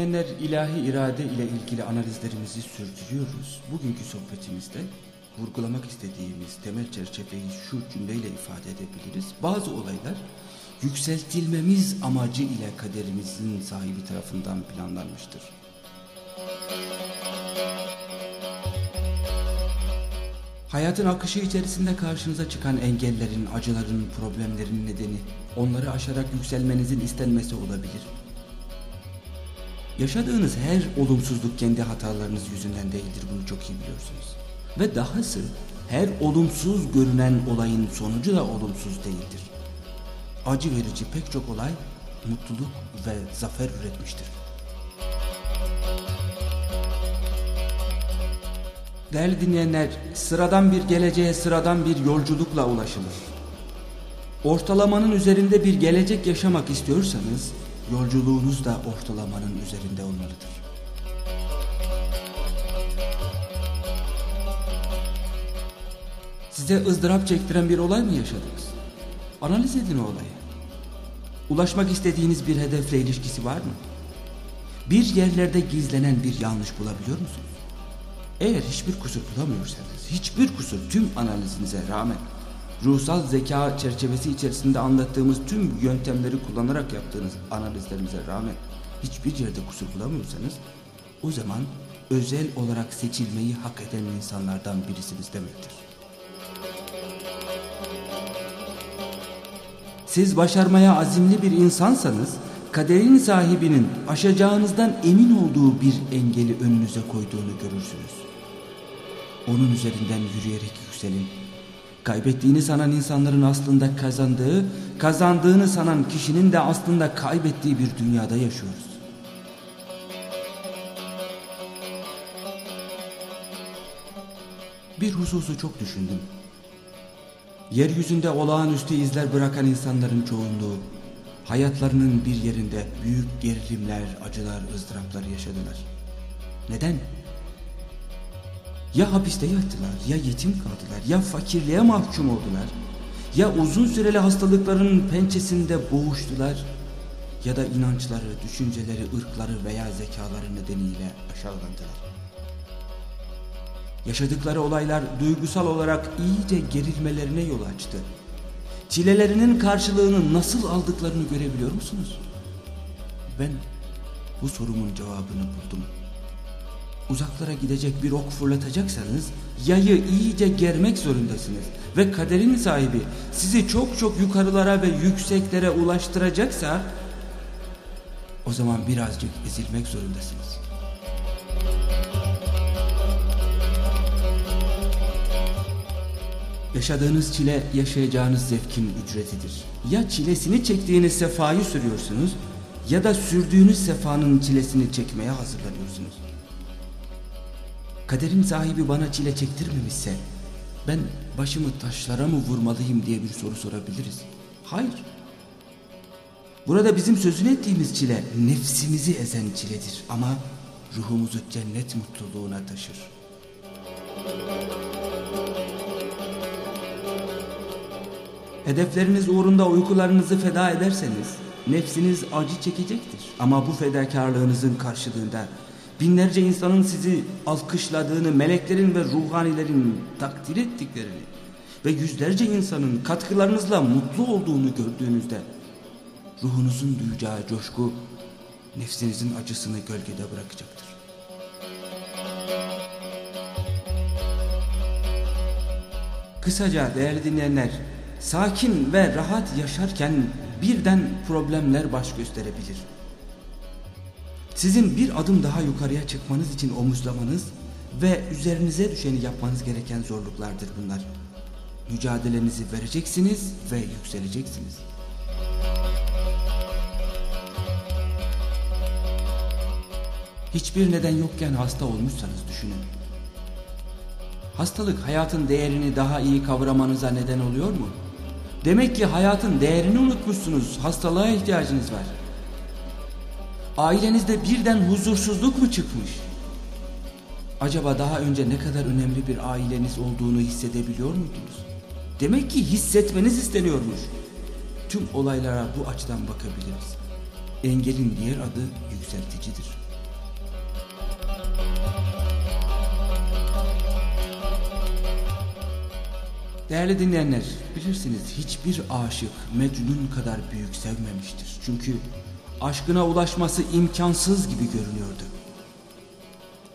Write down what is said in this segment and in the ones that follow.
Dinleyenler ilahi irade ile ilgili analizlerimizi sürdürüyoruz. Bugünkü sohbetimizde vurgulamak istediğimiz temel çerçeveyi şu cümleyle ifade edebiliriz. Bazı olaylar yükseltilmemiz amacı ile kaderimizin sahibi tarafından planlanmıştır. Hayatın akışı içerisinde karşınıza çıkan engellerin, acıların, problemlerin nedeni onları aşarak yükselmenizin istenmesi olabilir. Yaşadığınız her olumsuzluk kendi hatalarınız yüzünden değildir bunu çok iyi biliyorsunuz. Ve dahası her olumsuz görünen olayın sonucu da olumsuz değildir. Acı verici pek çok olay mutluluk ve zafer üretmiştir. Değerli dinleyenler, sıradan bir geleceğe sıradan bir yolculukla ulaşılır. Ortalamanın üzerinde bir gelecek yaşamak istiyorsanız, yolculuğunuz da ortalamanın üzerinde olmalıdır. Size ızdırap çektiren bir olay mı yaşadınız? Analiz edin o olayı. Ulaşmak istediğiniz bir hedefle ilişkisi var mı? Bir yerlerde gizlenen bir yanlış bulabiliyor musunuz? Eğer hiçbir kusur bulamıyorsanız, hiçbir kusur tüm analizinize rağmen ruhsal zeka çerçevesi içerisinde anlattığımız tüm yöntemleri kullanarak yaptığınız analizlerimize rağmen hiçbir yerde kusur bulamıyorsanız o zaman özel olarak seçilmeyi hak eden insanlardan birisiniz demektir. Siz başarmaya azimli bir insansanız kaderin sahibinin aşacağınızdan emin olduğu bir engeli önünüze koyduğunu görürsünüz. Onun üzerinden yürüyerek yükselin. Kaybettiğini sanan insanların aslında kazandığı, kazandığını sanan kişinin de aslında kaybettiği bir dünyada yaşıyoruz. Bir hususu çok düşündüm. Yeryüzünde olağanüstü izler bırakan insanların çoğunluğu hayatlarının bir yerinde büyük gerilimler, acılar, ızdıraplar yaşadılar. Neden? Ya hapiste yattılar, ya yetim kaldılar, ya fakirliğe mahkum oldular, ya uzun süreli hastalıkların pençesinde boğuştular, ya da inançları, düşünceleri, ırkları veya zekaları nedeniyle aşağılandılar. Yaşadıkları olaylar duygusal olarak iyice gerilmelerine yol açtı. Çilelerinin karşılığını nasıl aldıklarını görebiliyor musunuz? Ben bu sorumun cevabını buldum. Uzaklara gidecek bir ok fırlatacaksanız yayı iyice germek zorundasınız. Ve kaderin sahibi sizi çok çok yukarılara ve yükseklere ulaştıracaksa o zaman birazcık ezilmek zorundasınız. Yaşadığınız çile yaşayacağınız zevkin ücretidir. Ya çilesini çektiğiniz sefayı sürüyorsunuz ya da sürdüğünüz sefanın çilesini çekmeye hazırlanıyorsunuz. Kaderin sahibi bana çile çektirmemişse ben başımı taşlara mı vurmalıyım diye bir soru sorabiliriz. Hayır. Burada bizim sözünü ettiğimiz çile nefsimizi ezen çiledir ama ruhumuzu cennet mutluluğuna taşır. Hedefleriniz uğrunda uykularınızı feda ederseniz nefsiniz acı çekecektir. Ama bu fedakarlığınızın karşılığında binlerce insanın sizi alkışladığını, meleklerin ve ruhanilerin takdir ettiklerini ve yüzlerce insanın katkılarınızla mutlu olduğunu gördüğünüzde ruhunuzun duyacağı coşku nefsinizin acısını gölgede bırakacaktır. Kısaca değerli dinleyenler sakin ve rahat yaşarken birden problemler baş gösterebilir. Sizin bir adım daha yukarıya çıkmanız için omuzlamanız ve üzerinize düşeni yapmanız gereken zorluklardır bunlar. Mücadelenizi vereceksiniz ve yükseleceksiniz. Hiçbir neden yokken hasta olmuşsanız düşünün. Hastalık hayatın değerini daha iyi kavramanıza neden oluyor mu? Demek ki hayatın değerini unutmuşsunuz. Hastalığa ihtiyacınız var. Ailenizde birden huzursuzluk mu çıkmış? Acaba daha önce ne kadar önemli bir aileniz olduğunu hissedebiliyor muydunuz? Demek ki hissetmeniz isteniyormuş. Tüm olaylara bu açıdan bakabiliriz. Engelin diğer adı yükselticidir. Değerli dinleyenler, bilirsiniz hiçbir aşık Mecnun kadar büyük sevmemiştir. Çünkü aşkına ulaşması imkansız gibi görünüyordu.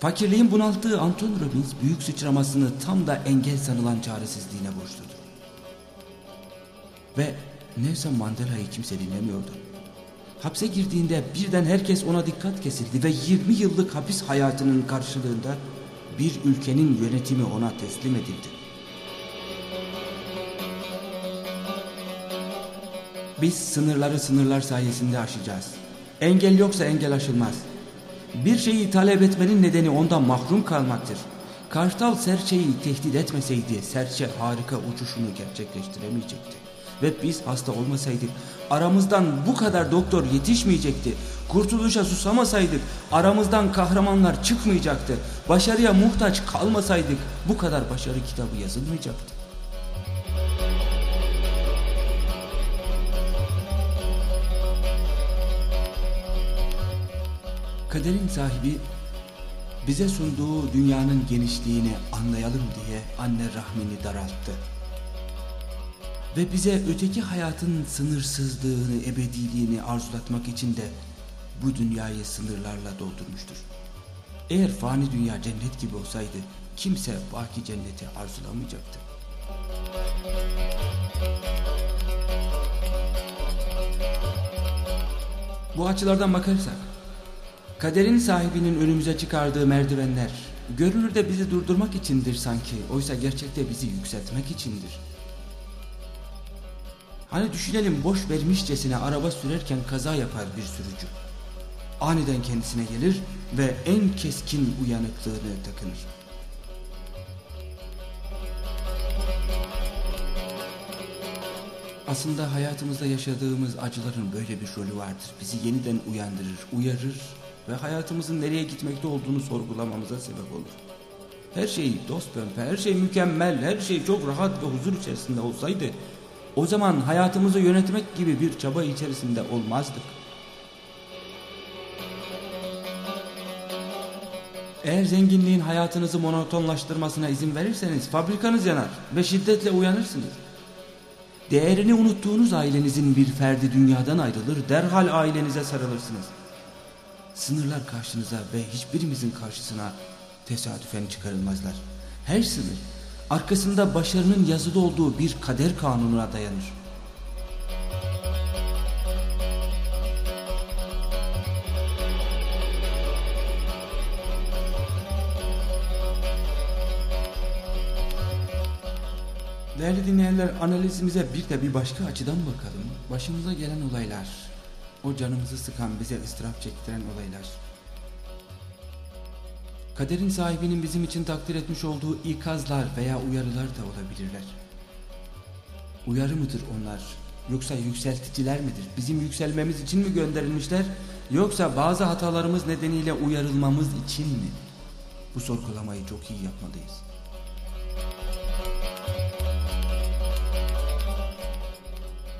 Fakirliğin bunalttığı Anton Robbins büyük sıçramasını tam da engel sanılan çaresizliğine borçludur. Ve Nelson Mandela'yı kimse dinlemiyordu. Hapse girdiğinde birden herkes ona dikkat kesildi ve 20 yıllık hapis hayatının karşılığında bir ülkenin yönetimi ona teslim edildi. Biz sınırları sınırlar sayesinde aşacağız. Engel yoksa engel aşılmaz. Bir şeyi talep etmenin nedeni ondan mahrum kalmaktır. Kartal serçeyi tehdit etmeseydi serçe harika uçuşunu gerçekleştiremeyecekti. Ve biz hasta olmasaydık aramızdan bu kadar doktor yetişmeyecekti. Kurtuluşa susamasaydık aramızdan kahramanlar çıkmayacaktı. Başarıya muhtaç kalmasaydık bu kadar başarı kitabı yazılmayacaktı. Kaderin sahibi bize sunduğu dünyanın genişliğini anlayalım diye anne rahmini daralttı. Ve bize öteki hayatın sınırsızlığını, ebediliğini arzulatmak için de bu dünyayı sınırlarla doldurmuştur. Eğer fani dünya cennet gibi olsaydı kimse baki cenneti arzulamayacaktı. Bu açılardan bakarsak Kaderin sahibinin önümüze çıkardığı merdivenler görünürde bizi durdurmak içindir sanki. Oysa gerçekte bizi yükseltmek içindir. Hani düşünelim boş vermişçesine araba sürerken kaza yapar bir sürücü. Aniden kendisine gelir ve en keskin uyanıklığını takınır. Aslında hayatımızda yaşadığımız acıların böyle bir rolü vardır. Bizi yeniden uyandırır, uyarır ve hayatımızın nereye gitmekte olduğunu sorgulamamıza sebep olur. Her şey dost pembe, her şey mükemmel, her şey çok rahat ve huzur içerisinde olsaydı o zaman hayatımızı yönetmek gibi bir çaba içerisinde olmazdık. Eğer zenginliğin hayatınızı monotonlaştırmasına izin verirseniz fabrikanız yanar ve şiddetle uyanırsınız. Değerini unuttuğunuz ailenizin bir ferdi dünyadan ayrılır, derhal ailenize sarılırsınız. Sınırlar karşınıza ve hiçbirimizin karşısına tesadüfen çıkarılmazlar. Her sınır arkasında başarının yazılı olduğu bir kader kanununa dayanır. Değerli dinleyenler analizimize bir de bir başka açıdan bakalım. Başımıza gelen olaylar, o canımızı sıkan, bize ıstırap çektiren olaylar. Kaderin sahibinin bizim için takdir etmiş olduğu ikazlar veya uyarılar da olabilirler. Uyarı mıdır onlar? Yoksa yükselticiler midir? Bizim yükselmemiz için mi gönderilmişler? Yoksa bazı hatalarımız nedeniyle uyarılmamız için mi? Bu sorgulamayı çok iyi yapmalıyız.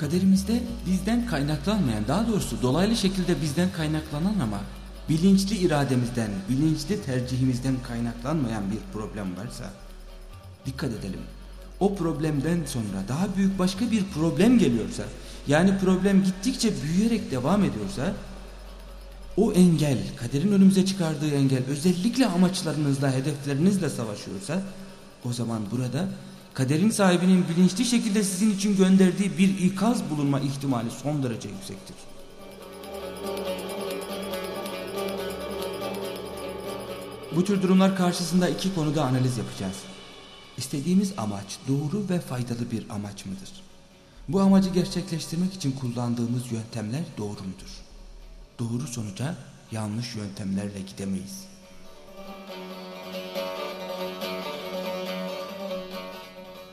Kaderimizde bizden kaynaklanmayan, daha doğrusu dolaylı şekilde bizden kaynaklanan ama bilinçli irademizden, bilinçli tercihimizden kaynaklanmayan bir problem varsa dikkat edelim. O problemden sonra daha büyük başka bir problem geliyorsa, yani problem gittikçe büyüyerek devam ediyorsa o engel, kaderin önümüze çıkardığı engel özellikle amaçlarınızla, hedeflerinizle savaşıyorsa o zaman burada kaderin sahibinin bilinçli şekilde sizin için gönderdiği bir ikaz bulunma ihtimali son derece yüksektir. Bu tür durumlar karşısında iki konuda analiz yapacağız. İstediğimiz amaç doğru ve faydalı bir amaç mıdır? Bu amacı gerçekleştirmek için kullandığımız yöntemler doğru mudur? Doğru sonuca yanlış yöntemlerle gidemeyiz.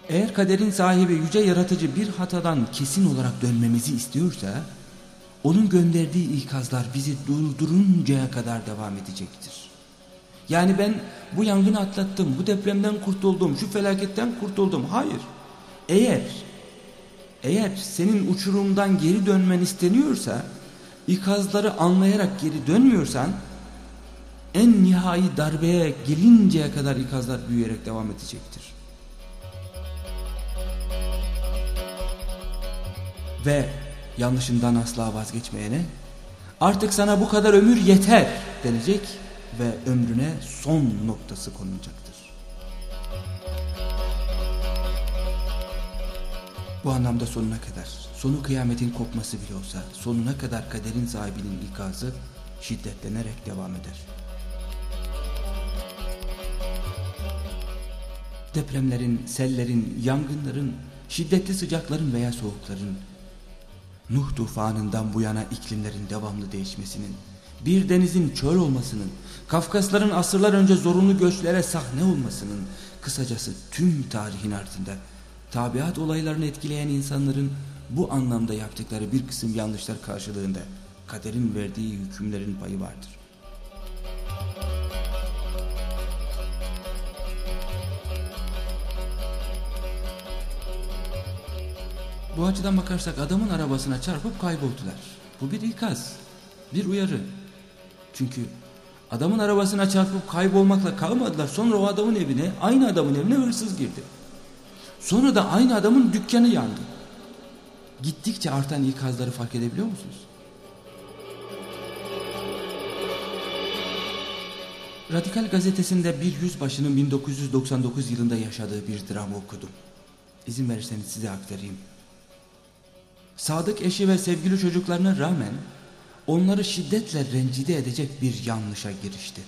Eğer kaderin sahibi yüce yaratıcı bir hatadan kesin olarak dönmemizi istiyorsa, onun gönderdiği ikazlar bizi durduruncaya kadar devam edecektir. Yani ben bu yangını atlattım, bu depremden kurtuldum, şu felaketten kurtuldum. Hayır. Eğer eğer senin uçurumdan geri dönmen isteniyorsa ikazları anlayarak geri dönmüyorsan en nihai darbeye gelinceye kadar ikazlar büyüyerek devam edecektir. Ve yanlışından asla vazgeçmeyene artık sana bu kadar ömür yeter denecek ve ömrüne son noktası konulacaktır. Bu anlamda sonuna kadar, sonu kıyametin kopması bile olsa sonuna kadar kaderin sahibinin ikazı şiddetlenerek devam eder. Depremlerin, sellerin, yangınların, şiddetli sıcakların veya soğukların, Nuh tufanından bu yana iklimlerin devamlı değişmesinin, bir denizin çöl olmasının, Kafkasların asırlar önce zorunlu göçlere sahne olmasının, kısacası tüm tarihin ardında tabiat olaylarını etkileyen insanların bu anlamda yaptıkları bir kısım yanlışlar karşılığında kaderin verdiği hükümlerin payı vardır. Bu açıdan bakarsak adamın arabasına çarpıp kayboldular. Bu bir ikaz, bir uyarı. Çünkü adamın arabasına çarpıp kaybolmakla kalmadılar. Sonra o adamın evine, aynı adamın evine hırsız girdi. Sonra da aynı adamın dükkanı yandı. Gittikçe artan ikazları fark edebiliyor musunuz? Radikal gazetesinde bir yüzbaşının 1999 yılında yaşadığı bir dramı okudum. İzin verirseniz size aktarayım. Sadık eşi ve sevgili çocuklarına rağmen onları şiddetle rencide edecek bir yanlışa girişti.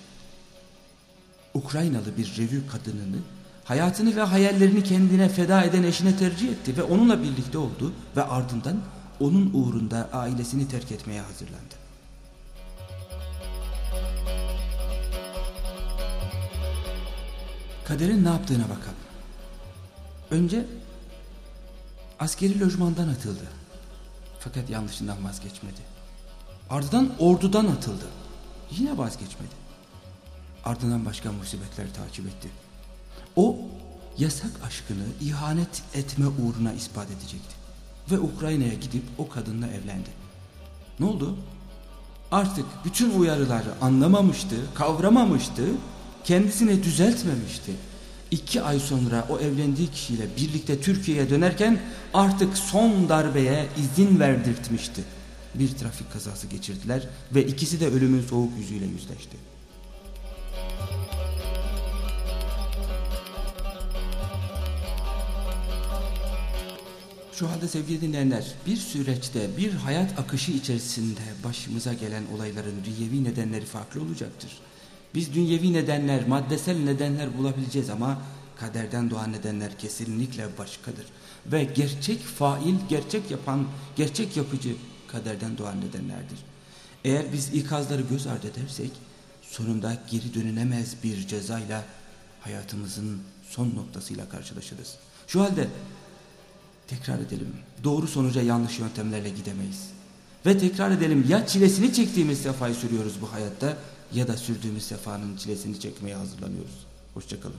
Ukraynalı bir revü kadınını hayatını ve hayallerini kendine feda eden eşine tercih etti ve onunla birlikte oldu ve ardından onun uğrunda ailesini terk etmeye hazırlandı. Kaderin ne yaptığına bakalım. Önce askeri lojmandan atıldı. Fakat yanlışından vazgeçmedi. Ardından ordudan atıldı. Yine vazgeçmedi. Ardından başka musibetler takip etti. O yasak aşkını ihanet etme uğruna ispat edecekti. Ve Ukrayna'ya gidip o kadınla evlendi. Ne oldu? Artık bütün uyarıları anlamamıştı, kavramamıştı, kendisini düzeltmemişti. İki ay sonra o evlendiği kişiyle birlikte Türkiye'ye dönerken artık son darbeye izin verdirtmişti. Bir trafik kazası geçirdiler ve ikisi de ölümün soğuk yüzüyle yüzleşti. Şu halde sevgili dinleyenler bir süreçte bir hayat akışı içerisinde başımıza gelen olayların dünyevi nedenleri farklı olacaktır. Biz dünyevi nedenler, maddesel nedenler bulabileceğiz ama kaderden doğan nedenler kesinlikle başkadır. Ve gerçek fail, gerçek yapan, gerçek yapıcı kaderden doğan nedenlerdir. Eğer biz ikazları göz ardı edersek sonunda geri dönülemez bir cezayla hayatımızın son noktasıyla karşılaşırız. Şu halde tekrar edelim doğru sonuca yanlış yöntemlerle gidemeyiz. Ve tekrar edelim ya çilesini çektiğimiz sefayı sürüyoruz bu hayatta ya da sürdüğümüz sefanın çilesini çekmeye hazırlanıyoruz. Hoşçakalın.